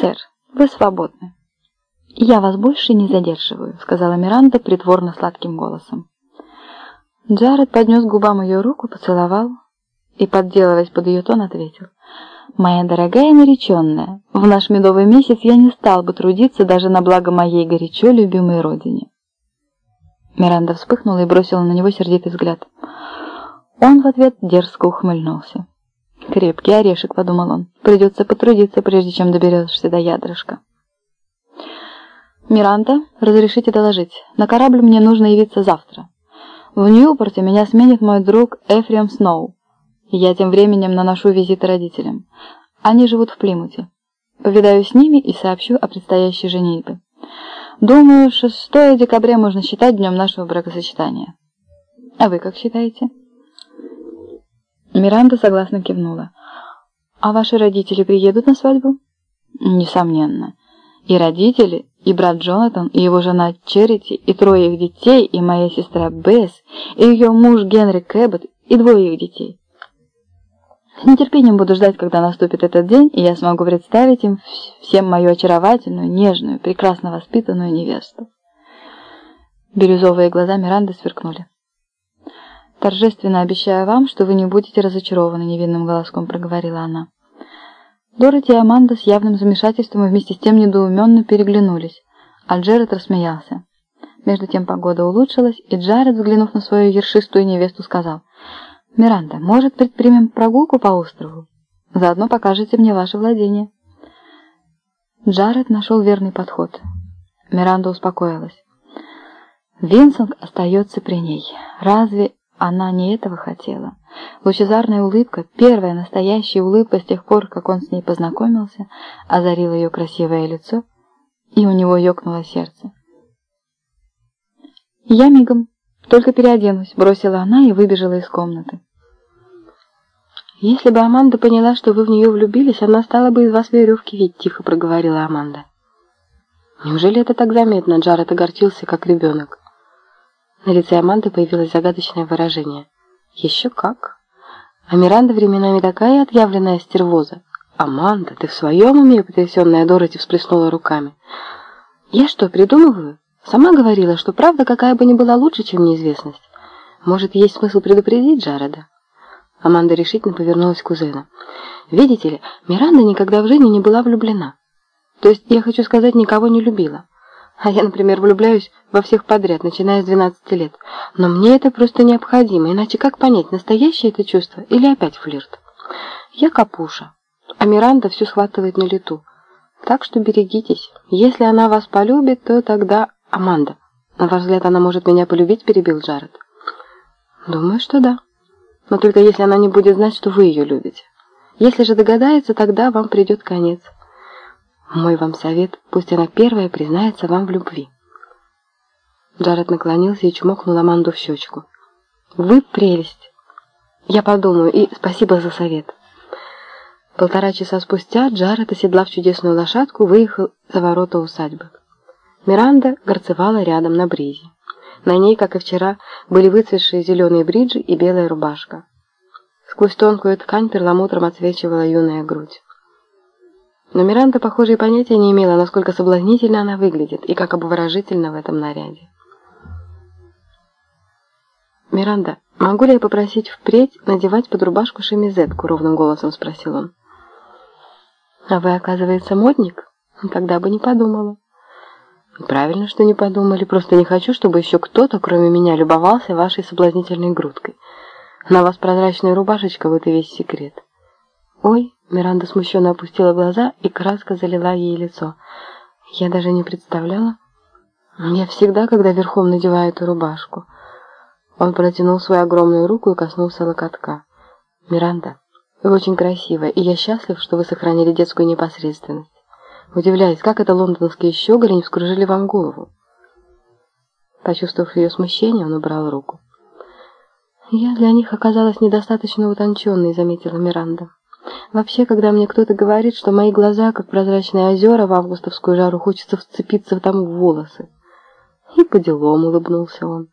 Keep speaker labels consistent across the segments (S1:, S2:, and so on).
S1: «Сэр, вы свободны». «Я вас больше не задерживаю», — сказала Миранда притворно сладким голосом. Джаред поднес к губам ее руку, поцеловал и, подделываясь под ее тон, ответил. «Моя дорогая нареченная, в наш медовый месяц я не стал бы трудиться даже на благо моей горячо любимой родине». Миранда вспыхнула и бросила на него сердитый взгляд. Он в ответ дерзко ухмыльнулся. «Крепкий орешек», — подумал он. «Придется потрудиться, прежде чем доберешься до ядрышка». «Миранда, разрешите доложить. На корабль мне нужно явиться завтра. В Ньюпорте меня сменит мой друг Эфриам Сноу. Я тем временем наношу визиты родителям. Они живут в Плимуте. Повидаю с ними и сообщу о предстоящей женитьбе. Думаю, 6 декабря можно считать днем нашего бракосочетания. А вы как считаете?» Миранда согласно кивнула. «А ваши родители приедут на свадьбу?» «Несомненно. И родители, и брат Джонатан, и его жена Черити, и трое их детей, и моя сестра Бесс, и ее муж Генри Кэббет, и двое их детей. С нетерпением буду ждать, когда наступит этот день, и я смогу представить им всем мою очаровательную, нежную, прекрасно воспитанную невесту». Бирюзовые глаза Миранды сверкнули. «Торжественно обещаю вам, что вы не будете разочарованы», — невинным голоском проговорила она. Дороти и Аманда с явным замешательством и вместе с тем недоуменно переглянулись, а Джеред рассмеялся. Между тем погода улучшилась, и Джаред, взглянув на свою ершистую невесту, сказал, «Миранда, может, предпримем прогулку по острову? Заодно покажете мне ваше владение». Джаред нашел верный подход. Миранда успокоилась. Винсент остается при ней. Разве она не этого хотела. Лучезарная улыбка, первая настоящая улыбка с тех пор, как он с ней познакомился, озарила ее красивое лицо, и у него ёкнуло сердце. «Я мигом, только переоденусь», — бросила она и выбежала из комнаты. «Если бы Аманда поняла, что вы в нее влюбились, она стала бы из вас веревки ведь», — тихо проговорила Аманда. «Неужели это так заметно?» — Джаред огорчился, как ребенок. На лице Аманды появилось загадочное выражение. «Еще как!» А Миранда временами такая отъявленная стервоза. «Аманда, ты в своем уме?» — потрясенная Дороти всплеснула руками. «Я что, придумываю? Сама говорила, что правда какая бы ни была лучше, чем неизвестность. Может, есть смысл предупредить Джареда?» Аманда решительно повернулась к кузену. «Видите ли, Миранда никогда в жизни не была влюблена. То есть, я хочу сказать, никого не любила. А я, например, влюбляюсь во всех подряд, начиная с 12 лет. Но мне это просто необходимо, иначе как понять, настоящее это чувство или опять флирт? Я капуша, а Миранда все схватывает на лету. Так что берегитесь. Если она вас полюбит, то тогда... Аманда, на ваш взгляд, она может меня полюбить, перебил Джаред. Думаю, что да. Но только если она не будет знать, что вы ее любите. Если же догадается, тогда вам придет конец. Мой вам совет, пусть она первая признается вам в любви. Джаред наклонился и чмокнул Аманду в щечку. Вы прелесть. Я подумаю, и спасибо за совет. Полтора часа спустя Джаред, оседлав чудесную лошадку, выехал за ворота усадьбы. Миранда горцевала рядом на бризе. На ней, как и вчера, были выцветшие зеленые бриджи и белая рубашка. Сквозь тонкую ткань перламутром отсвечивала юная грудь. Но Миранда, похоже, и понятия не имела, насколько соблазнительно она выглядит и как обворожительно в этом наряде. «Миранда, могу ли я попросить впредь надевать под рубашку шемизетку?» — ровным голосом спросил он. «А вы, оказывается, модник? Тогда бы не подумала». «Правильно, что не подумали. Просто не хочу, чтобы еще кто-то, кроме меня, любовался вашей соблазнительной грудкой. На вас прозрачная рубашечка, вот и весь секрет». «Ой!» — Миранда смущенно опустила глаза, и краска залила ей лицо. «Я даже не представляла. Я всегда, когда верхом надеваю эту рубашку...» Он протянул свою огромную руку и коснулся локотка. «Миранда, вы очень красивая, и я счастлив, что вы сохранили детскую непосредственность. Удивляюсь, как это лондонские щеголи не вскружили вам голову?» Почувствовав ее смущение, он убрал руку. «Я для них оказалась недостаточно утонченной», — заметила Миранда. Вообще, когда мне кто-то говорит, что мои глаза, как прозрачные озера в августовскую жару, хочется вцепиться там в волосы. И по делам улыбнулся он.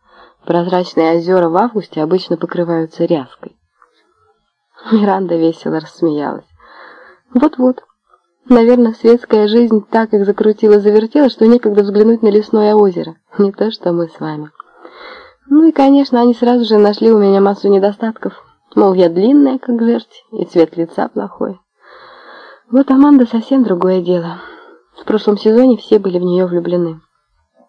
S1: Прозрачные озера в августе обычно покрываются ряской. Миранда весело рассмеялась. Вот-вот. Наверное, светская жизнь так их закрутила-завертела, что некогда взглянуть на лесное озеро. Не то, что мы с вами. Ну и, конечно, они сразу же нашли у меня массу недостатков. Мол, я длинная, как жерть, и цвет лица плохой. Вот Аманда совсем другое дело. В прошлом сезоне все были в нее влюблены.